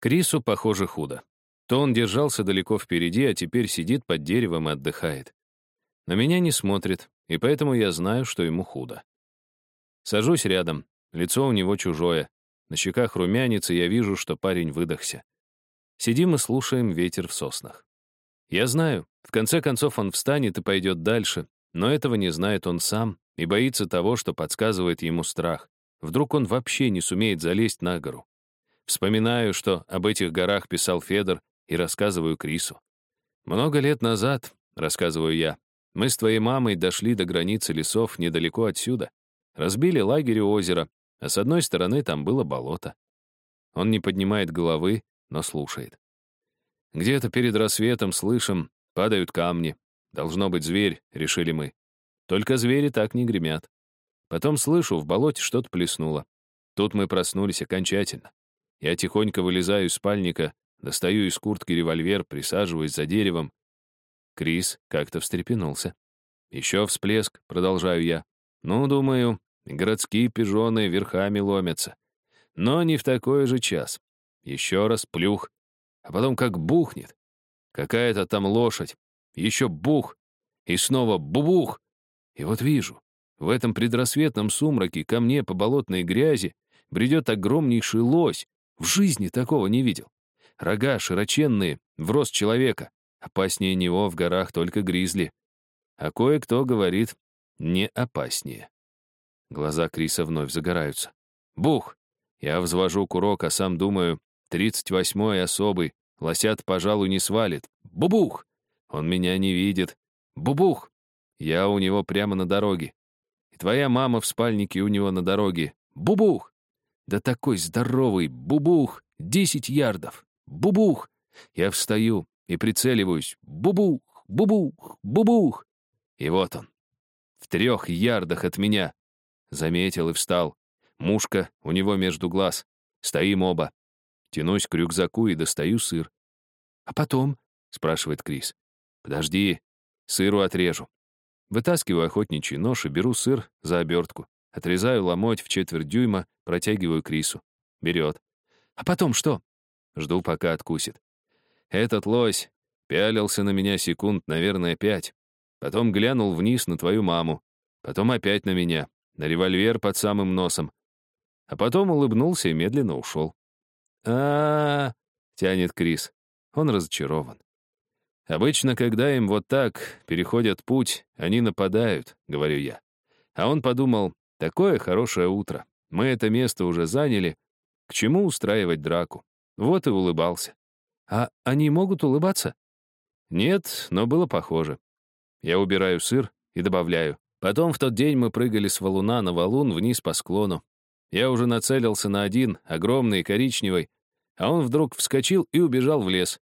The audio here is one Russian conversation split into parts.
Крису, похоже, худо. То он держался далеко впереди, а теперь сидит под деревом и отдыхает. На меня не смотрит, и поэтому я знаю, что ему худо. Сажусь рядом, лицо у него чужое. На щеках румянец, и я вижу, что парень выдохся. Сидим и слушаем ветер в соснах. Я знаю, в конце концов он встанет и пойдет дальше, но этого не знает он сам и боится того, что подсказывает ему страх. Вдруг он вообще не сумеет залезть на гору. Вспоминаю, что об этих горах писал Федор, и рассказываю Крису. Много лет назад, рассказываю я, мы с твоей мамой дошли до границы лесов недалеко отсюда, разбили лагерь у озера, а с одной стороны там было болото. Он не поднимает головы, но слушает. Где-то перед рассветом слышим, падают камни. Должно быть зверь, решили мы. Только звери так не гремят. Потом слышу, в болоте что-то плеснуло. Тут мы проснулись окончательно. Я тихонько вылезаю из спальника, достаю из куртки револьвер, присаживаюсь за деревом. Крис как-то встрепенулся. Еще всплеск, продолжаю я. Ну, думаю, городские пижоны верхами ломятся. Но не в такой же час. Еще раз плюх, а потом как бухнет. Какая-то там лошадь. Еще бух. И снова бубух. И вот вижу, в этом предрассветном сумраке ко мне по болотной грязи бредет огромнейший лось. В жизни такого не видел. Рога широченные, в рост человека. Опаснее него в горах только гризли. А кое-кто говорит, не опаснее. Глаза Криса вновь загораются. Бух! Я взвожу курок, а сам думаю, тридцать восьмой особый, лосят, пожалуй, не свалит. Бубух! Он меня не видит. Бубух! Я у него прямо на дороге. И твоя мама в спальнике у него на дороге. Бубух! Да такой здоровый, бубух! Десять ярдов! Бубух! Я встаю и прицеливаюсь. Бубух! Бубух! Бубух! И вот он. В трех ярдах от меня. Заметил и встал. Мушка у него между глаз. Стоим оба. Тянусь к рюкзаку и достаю сыр. «А потом?» — спрашивает Крис. «Подожди, сыру отрежу». Вытаскиваю охотничий нож и беру сыр за обертку. Отрезаю ломоть в четверть дюйма, протягиваю Крису. Берет. «А потом что?» Жду, пока откусит. Этот лось пялился на меня секунд, наверное, пять. Потом глянул вниз на твою маму. Потом опять на меня, на револьвер под самым носом. А потом улыбнулся и медленно ушел. а, -а, тянет Крис. Он разочарован. Обычно, когда им вот так переходят путь, они нападают, говорю я. А он подумал, такое хорошее утро. Мы это место уже заняли. К чему устраивать драку? Вот и улыбался. А они могут улыбаться? Нет, но было похоже. Я убираю сыр и добавляю. Потом в тот день мы прыгали с валуна на валун вниз по склону. Я уже нацелился на один, огромный, коричневый, а он вдруг вскочил и убежал в лес.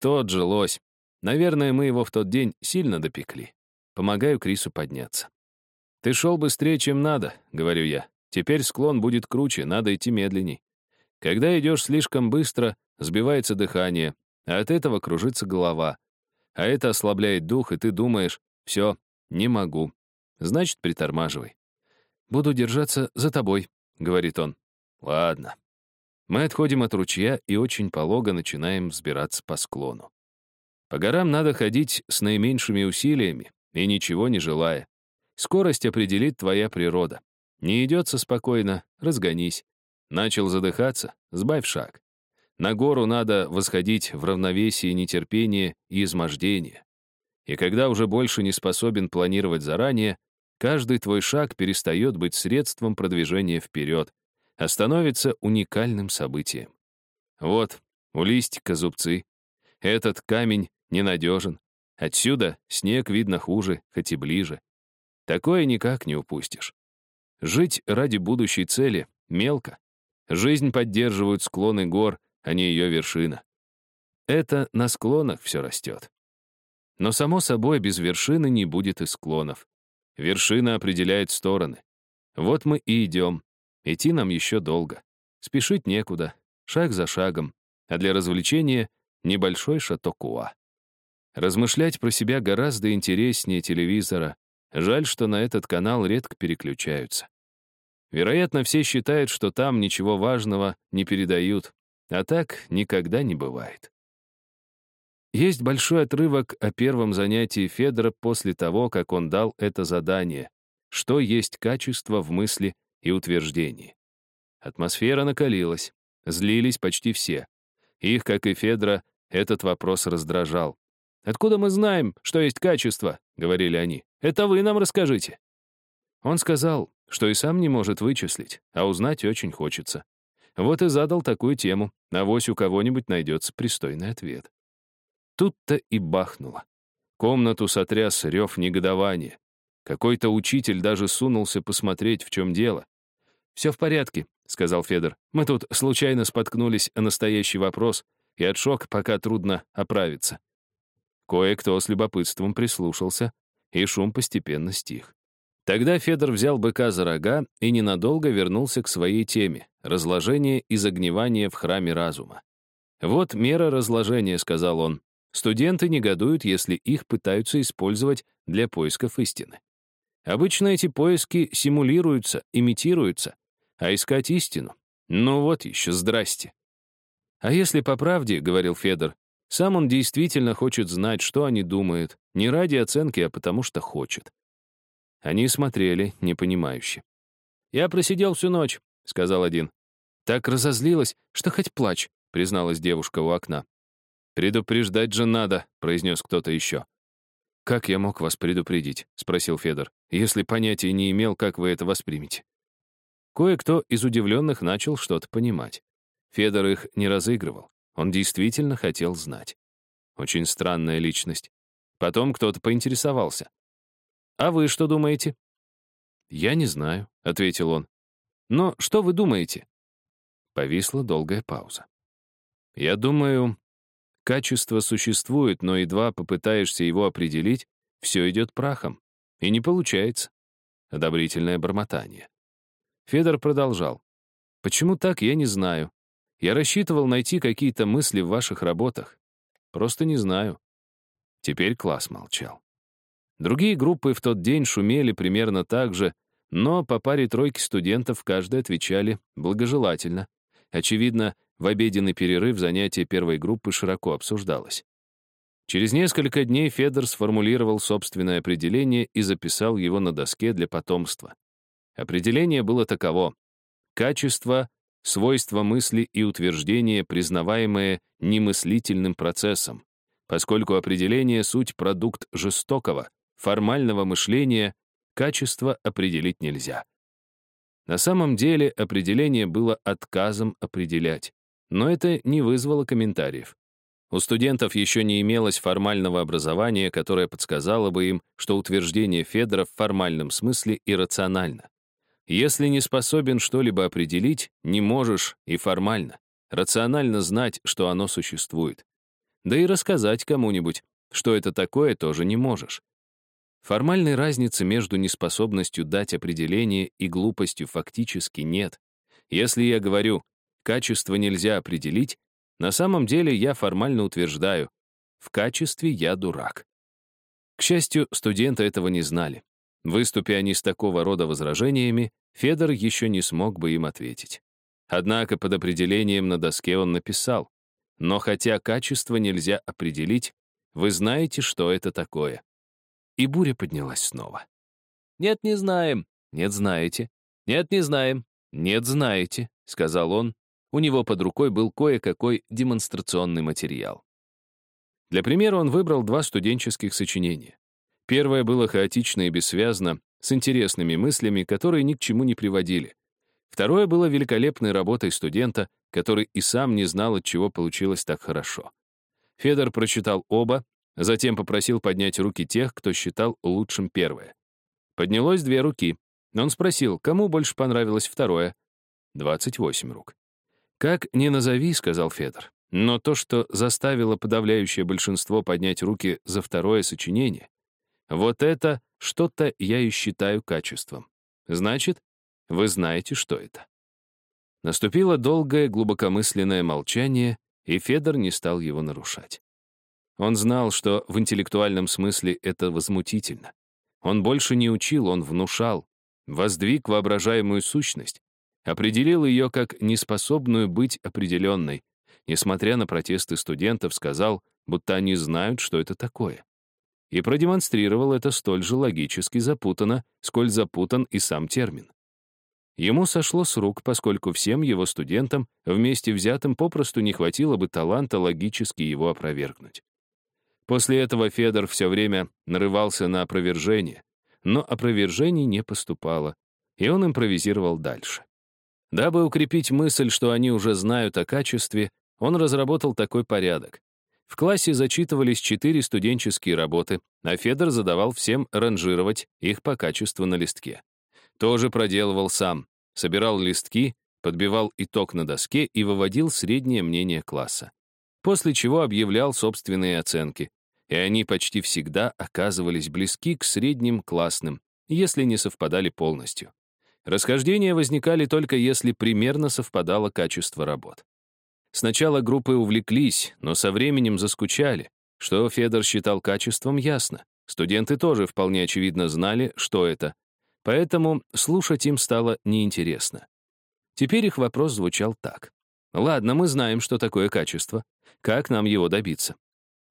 Тот же лось. Наверное, мы его в тот день сильно допекли. Помогаю Крису подняться. «Ты шел быстрее, чем надо», — говорю я. «Теперь склон будет круче, надо идти медленней. Когда идешь слишком быстро, сбивается дыхание, а от этого кружится голова. А это ослабляет дух, и ты думаешь, все, не могу. Значит, притормаживай. «Буду держаться за тобой», — говорит он. «Ладно». Мы отходим от ручья и очень полого начинаем взбираться по склону. По горам надо ходить с наименьшими усилиями и ничего не желая. Скорость определит твоя природа. Не идется спокойно, разгонись. Начал задыхаться, сбавь шаг. На гору надо восходить в равновесии нетерпения и измождения. И когда уже больше не способен планировать заранее, каждый твой шаг перестает быть средством продвижения вперед, а становится уникальным событием. Вот, у листика зубцы. Этот камень ненадежен. Отсюда снег видно хуже, хоть и ближе. Такое никак не упустишь. Жить ради будущей цели мелко. Жизнь поддерживают склоны гор, а не ее вершина. Это на склонах все растет. Но, само собой, без вершины не будет и склонов. Вершина определяет стороны. Вот мы и идем. Идти нам еще долго. Спешить некуда, шаг за шагом. А для развлечения — небольшой шатокуа. Размышлять про себя гораздо интереснее телевизора. Жаль, что на этот канал редко переключаются. Вероятно, все считают, что там ничего важного не передают. а так никогда не бывает. Есть большой отрывок о первом занятии Федора после того, как он дал это задание, что есть качество в мысли и утверждении. Атмосфера накалилась, злились почти все. Их, как и Федора, этот вопрос раздражал. «Откуда мы знаем, что есть качество?» — говорили они. «Это вы нам расскажите». Он сказал, что и сам не может вычислить, а узнать очень хочется. Вот и задал такую тему, авось у кого-нибудь найдется пристойный ответ. Тут-то и бахнуло. Комнату сотряс рев негодования. Какой-то учитель даже сунулся посмотреть, в чем дело. «Все в порядке», — сказал Федор. «Мы тут случайно споткнулись о настоящий вопрос, и от шока пока трудно оправиться». Кое-кто с любопытством прислушался, и шум постепенно стих. Тогда Федор взял быка за рога и ненадолго вернулся к своей теме — разложение и загнивание в храме разума. «Вот мера разложения», — сказал он. «Студенты негодуют, если их пытаются использовать для поисков истины. Обычно эти поиски симулируются, имитируются, а искать истину — ну вот еще, здрасте». «А если по правде, — говорил Федор, — сам он действительно хочет знать, что они думают, не ради оценки, а потому что хочет. Они смотрели, непонимающе. «Я просидел всю ночь», — сказал один. «Так разозлилась, что хоть плачь», — призналась девушка у окна. «Предупреждать же надо», — произнес кто-то еще. «Как я мог вас предупредить?» — спросил Федор. «Если понятия не имел, как вы это воспримете». Кое-кто из удивленных начал что-то понимать. Федор их не разыгрывал. Он действительно хотел знать. Очень странная личность. Потом кто-то поинтересовался. «А вы что думаете?» «Я не знаю», — ответил он. «Но что вы думаете?» Повисла долгая пауза. «Я думаю, качество существует, но едва попытаешься его определить, все идет прахом. И не получается». Одобрительное бормотание. Федор продолжал. «Почему так, я не знаю. Я рассчитывал найти какие-то мысли в ваших работах. Просто не знаю». Теперь класс молчал. Другие группы в тот день шумели примерно так же, но по паре тройки студентов каждый отвечали благожелательно. Очевидно, в обеденный перерыв занятие первой группы широко обсуждалось. Через несколько дней Федор сформулировал собственное определение и записал его на доске для потомства. Определение было таково. Качество, свойства мысли и утверждения, признаваемые немыслительным процессом, поскольку определение — суть продукт жестокого, формального мышления качество определить нельзя. На самом деле определение было отказом определять, но это не вызвало комментариев. У студентов еще не имелось формального образования, которое подсказало бы им, что утверждение Федора в формальном смысле иррационально. Если не способен что-либо определить, не можешь и формально, рационально знать, что оно существует. Да и рассказать кому-нибудь, что это такое, тоже не можешь. Формальной разницы между неспособностью дать определение и глупостью фактически нет. Если я говорю «качество нельзя определить», на самом деле я формально утверждаю «в качестве я дурак». К счастью, студенты этого не знали. Выступя они с такого рода возражениями, Федор еще не смог бы им ответить. Однако под определением на доске он написал «Но хотя качество нельзя определить, вы знаете, что это такое». И буря поднялась снова. «Нет, не знаем. Нет, знаете. Нет, не знаем. Нет, знаете», — сказал он. У него под рукой был кое-какой демонстрационный материал. Для примера он выбрал два студенческих сочинения. Первое было хаотично и бессвязно, с интересными мыслями, которые ни к чему не приводили. Второе было великолепной работой студента, который и сам не знал, от чего получилось так хорошо. Федор прочитал оба, Затем попросил поднять руки тех, кто считал лучшим первое. Поднялось две руки. Он спросил, кому больше понравилось второе. 28 рук. «Как ни назови», — сказал Федор, «но то, что заставило подавляющее большинство поднять руки за второе сочинение, вот это что-то я и считаю качеством. Значит, вы знаете, что это». Наступило долгое глубокомысленное молчание, и Федор не стал его нарушать. Он знал, что в интеллектуальном смысле это возмутительно. Он больше не учил, он внушал, воздвиг воображаемую сущность, определил ее как неспособную быть определенной, несмотря на протесты студентов, сказал, будто они знают, что это такое. И продемонстрировал это столь же логически запутанно, сколь запутан и сам термин. Ему сошло с рук, поскольку всем его студентам, вместе взятым, попросту не хватило бы таланта логически его опровергнуть. После этого Федор все время нарывался на опровержение, но опровержений не поступало, и он импровизировал дальше. Дабы укрепить мысль, что они уже знают о качестве, он разработал такой порядок. В классе зачитывались четыре студенческие работы, а Федор задавал всем ранжировать их по качеству на листке. Тоже проделывал сам, собирал листки, подбивал итог на доске и выводил среднее мнение класса. После чего объявлял собственные оценки, и они почти всегда оказывались близки к средним классным, если не совпадали полностью. Расхождения возникали только если примерно совпадало качество работ. Сначала группы увлеклись, но со временем заскучали. Что Федор считал качеством, ясно. Студенты тоже вполне очевидно знали, что это. Поэтому слушать им стало неинтересно. Теперь их вопрос звучал так. «Ладно, мы знаем, что такое качество. Как нам его добиться?»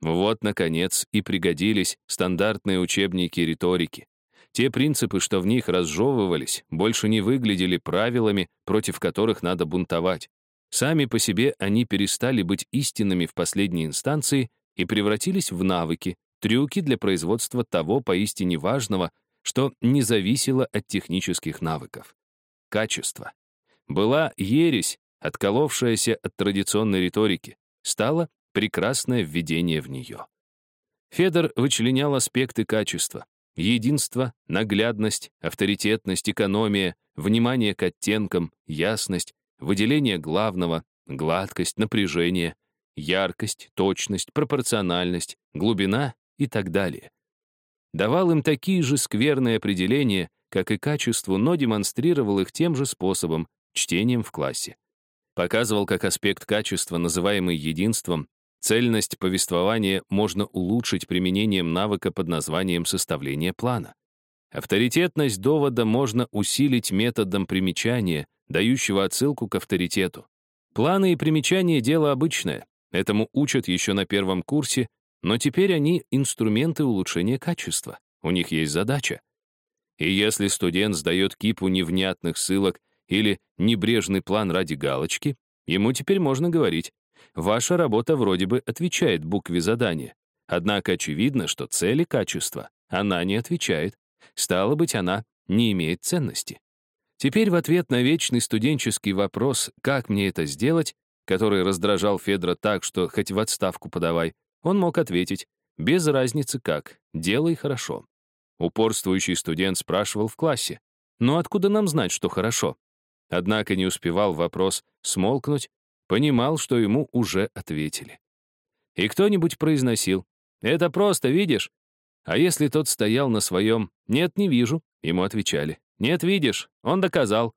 Вот, наконец, и пригодились стандартные учебники риторики. Те принципы, что в них разжевывались, больше не выглядели правилами, против которых надо бунтовать. Сами по себе они перестали быть истинными в последней инстанции и превратились в навыки, трюки для производства того поистине важного, что не зависело от технических навыков. Качество. Была ересь, отколовшаяся от традиционной риторики, стало прекрасное введение в нее. Федор вычленял аспекты качества. Единство, наглядность, авторитетность, экономия, внимание к оттенкам, ясность, выделение главного, гладкость, напряжение, яркость, точность, пропорциональность, глубина и так далее. Давал им такие же скверные определения, как и качеству, но демонстрировал их тем же способом, чтением в классе. Показывал, как аспект качества, называемый единством, Цельность повествования можно улучшить применением навыка под названием составление плана. Авторитетность довода можно усилить методом примечания, дающего отсылку к авторитету. Планы и примечания — дело обычное. Этому учат еще на первом курсе, но теперь они — инструменты улучшения качества. У них есть задача. И если студент сдает кипу невнятных ссылок или небрежный план ради галочки, ему теперь можно говорить Ваша работа вроде бы отвечает букве задания. Однако очевидно, что цели качества она не отвечает. Стало быть, она не имеет ценности. Теперь в ответ на вечный студенческий вопрос «как мне это сделать?», который раздражал Федора так, что хоть в отставку подавай, он мог ответить «без разницы как, делай хорошо». Упорствующий студент спрашивал в классе «ну откуда нам знать, что хорошо?» Однако не успевал вопрос смолкнуть, понимал, что ему уже ответили. И кто-нибудь произносил «Это просто, видишь?» А если тот стоял на своем «Нет, не вижу», ему отвечали «Нет, видишь, он доказал».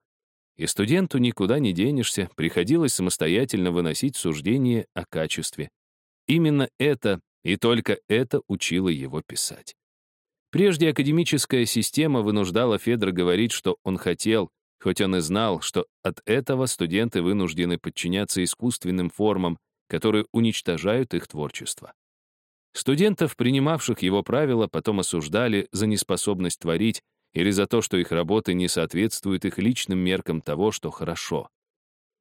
И студенту никуда не денешься, приходилось самостоятельно выносить суждение о качестве. Именно это и только это учило его писать. Прежде академическая система вынуждала Федора говорить, что он хотел, хоть он и знал, что от этого студенты вынуждены подчиняться искусственным формам, которые уничтожают их творчество. Студентов, принимавших его правила, потом осуждали за неспособность творить или за то, что их работы не соответствуют их личным меркам того, что хорошо.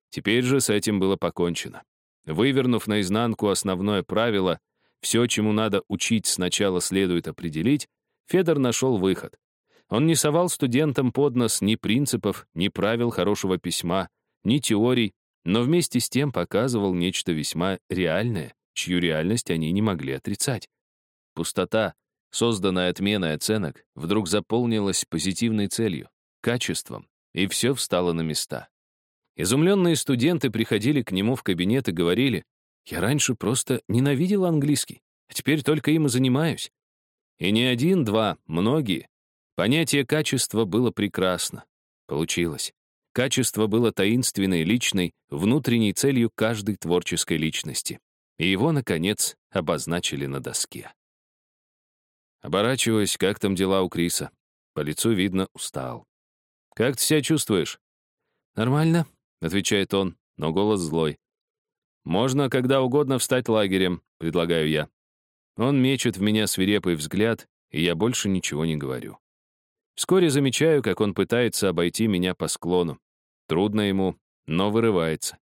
Теперь же с этим было покончено. Вывернув наизнанку основное правило, все, чему надо учить, сначала следует определить, Федор нашел выход. Он не совал студентам под нос ни принципов, ни правил хорошего письма, ни теорий, но вместе с тем показывал нечто весьма реальное, чью реальность они не могли отрицать. Пустота, созданная отменой оценок, вдруг заполнилась позитивной целью, качеством, и все встало на места. Изумленные студенты приходили к нему в кабинет и говорили, «Я раньше просто ненавидел английский, а теперь только им и занимаюсь». И не один, два, многие, Понятие качества было прекрасно. Получилось. Качество было таинственной, личной, внутренней целью каждой творческой личности. И его, наконец, обозначили на доске. Оборачиваясь, как там дела у Криса? По лицу видно, устал. «Как ты себя чувствуешь?» «Нормально», — отвечает он, но голос злой. Можно когда угодно встать лагерем, предлагаю я. Он мечет в меня свирепый взгляд, и я больше ничего не говорю. Вскоре замечаю, как он пытается обойти меня по склону. Трудно ему, но вырывается.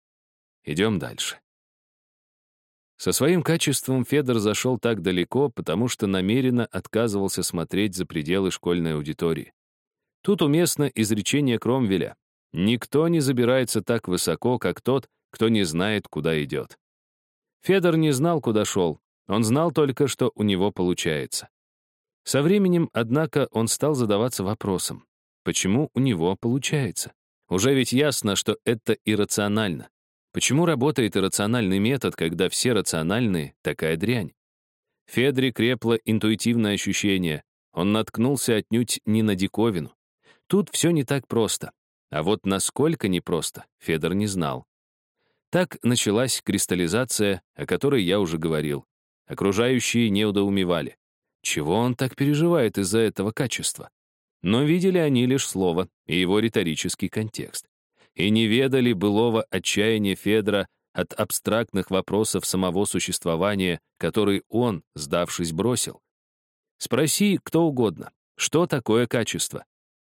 Идем дальше. Со своим качеством Федор зашел так далеко, потому что намеренно отказывался смотреть за пределы школьной аудитории. Тут уместно изречение Кромвеля. Никто не забирается так высоко, как тот, кто не знает, куда идет. Федор не знал, куда шел. Он знал только, что у него получается. Со временем, однако, он стал задаваться вопросом, почему у него получается? Уже ведь ясно, что это иррационально. Почему работает иррациональный метод, когда все рациональные — такая дрянь? Федре крепло интуитивное ощущение. Он наткнулся отнюдь не на диковину. Тут все не так просто. А вот насколько непросто, Федор не знал. Так началась кристаллизация, о которой я уже говорил. Окружающие неудоумевали. Чего он так переживает из-за этого качества? Но видели они лишь слово и его риторический контекст. И не ведали былого отчаяния Федора от абстрактных вопросов самого существования, который он, сдавшись, бросил. Спроси кто угодно, что такое качество?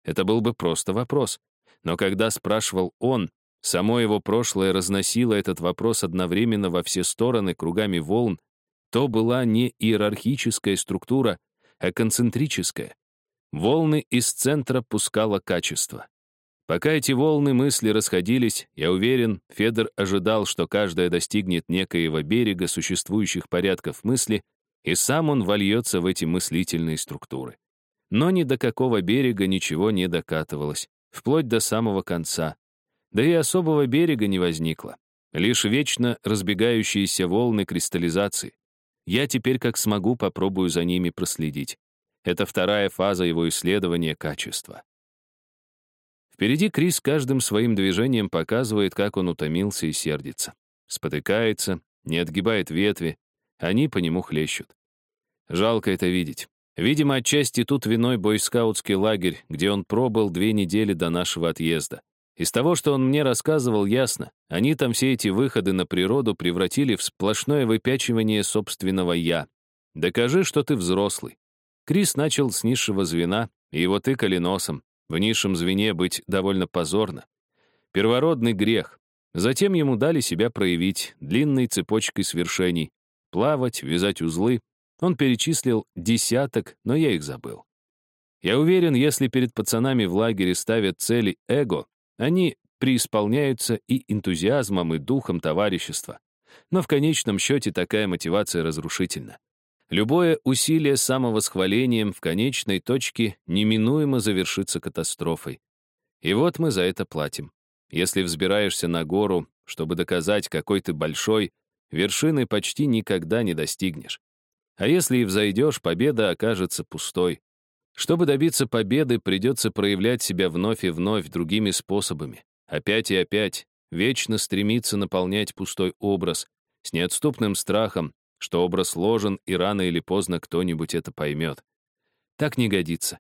Это был бы просто вопрос. Но когда спрашивал он, Само его прошлое разносило этот вопрос одновременно во все стороны кругами волн, то была не иерархическая структура, а концентрическая. Волны из центра пускало качество. Пока эти волны мысли расходились, я уверен, Федор ожидал, что каждая достигнет некоего берега существующих порядков мысли, и сам он вольется в эти мыслительные структуры. Но ни до какого берега ничего не докатывалось, вплоть до самого конца, да и особого берега не возникло. Лишь вечно разбегающиеся волны кристаллизации. Я теперь как смогу попробую за ними проследить. Это вторая фаза его исследования качества. Впереди Крис каждым своим движением показывает, как он утомился и сердится. Спотыкается, не отгибает ветви, они по нему хлещут. Жалко это видеть. Видимо, отчасти тут виной бойскаутский лагерь, где он пробыл две недели до нашего отъезда. Из того, что он мне рассказывал, ясно, они там все эти выходы на природу превратили в сплошное выпячивание собственного «я». Докажи, что ты взрослый. Крис начал с низшего звена, и его тыкали носом. В низшем звене быть довольно позорно. Первородный грех. Затем ему дали себя проявить длинной цепочкой свершений. Плавать, вязать узлы. Он перечислил десяток, но я их забыл. Я уверен, если перед пацанами в лагере ставят цели эго, они преисполняются и энтузиазмом, и духом товарищества. Но в конечном счете такая мотивация разрушительна. Любое усилие самовосхвалением в конечной точке неминуемо завершится катастрофой. И вот мы за это платим. Если взбираешься на гору, чтобы доказать, какой ты большой, вершины почти никогда не достигнешь. А если и взойдешь, победа окажется пустой. Чтобы добиться победы, придется проявлять себя вновь и вновь другими способами. Опять и опять, вечно стремиться наполнять пустой образ, с неотступным страхом, что образ ложен, и рано или поздно кто-нибудь это поймет. Так не годится.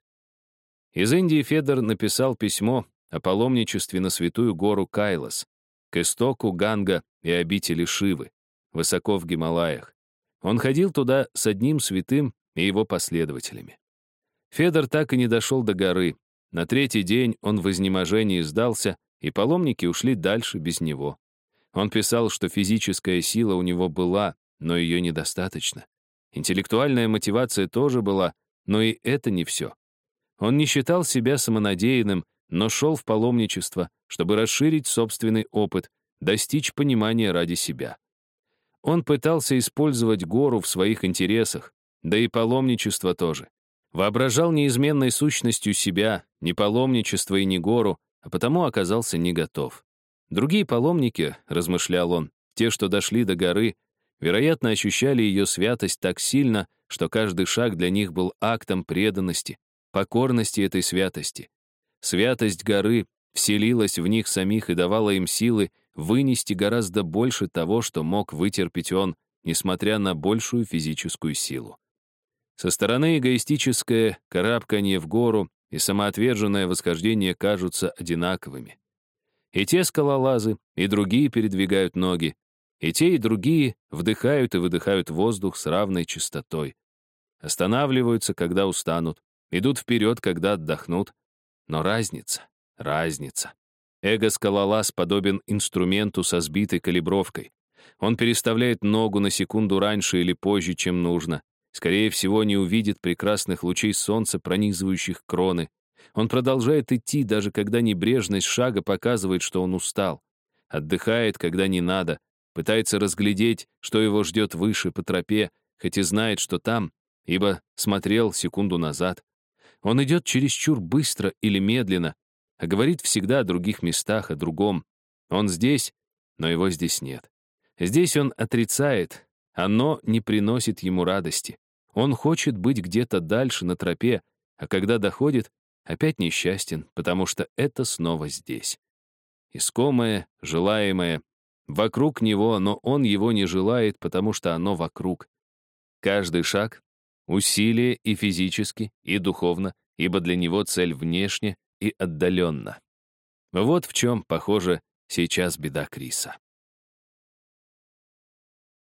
Из Индии Федор написал письмо о паломничестве на святую гору Кайлас, к истоку Ганга и обители Шивы, высоко в Гималаях. Он ходил туда с одним святым и его последователями. Федор так и не дошел до горы. На третий день он в изнеможении сдался, и паломники ушли дальше без него. Он писал, что физическая сила у него была, но ее недостаточно. Интеллектуальная мотивация тоже была, но и это не все. Он не считал себя самонадеянным, но шел в паломничество, чтобы расширить собственный опыт, достичь понимания ради себя. Он пытался использовать гору в своих интересах, да и паломничество тоже. Воображал неизменной сущностью себя, не паломничество и не гору, а потому оказался не готов. Другие паломники, размышлял он, те, что дошли до горы, вероятно, ощущали ее святость так сильно, что каждый шаг для них был актом преданности, покорности этой святости. Святость горы вселилась в них самих и давала им силы вынести гораздо больше того, что мог вытерпеть он, несмотря на большую физическую силу. Со стороны эгоистическое карабканье в гору и самоотверженное восхождение кажутся одинаковыми. И те скалолазы, и другие передвигают ноги. И те, и другие вдыхают и выдыхают воздух с равной частотой. Останавливаются, когда устанут, идут вперед, когда отдохнут. Но разница, разница. Эго-скалолаз подобен инструменту со сбитой калибровкой. Он переставляет ногу на секунду раньше или позже, чем нужно. Скорее всего, не увидит прекрасных лучей солнца, пронизывающих кроны. Он продолжает идти, даже когда небрежность шага показывает, что он устал. Отдыхает, когда не надо. Пытается разглядеть, что его ждет выше по тропе, хоть и знает, что там, ибо смотрел секунду назад. Он идет чересчур быстро или медленно, а говорит всегда о других местах, о другом. Он здесь, но его здесь нет. Здесь он отрицает, оно не приносит ему радости. Он хочет быть где-то дальше на тропе, а когда доходит, опять несчастен, потому что это снова здесь. Искомое, желаемое, вокруг него, но он его не желает, потому что оно вокруг. Каждый шаг — усилие и физически, и духовно, ибо для него цель внешне и отдаленно. Вот в чем, похоже, сейчас беда Криса.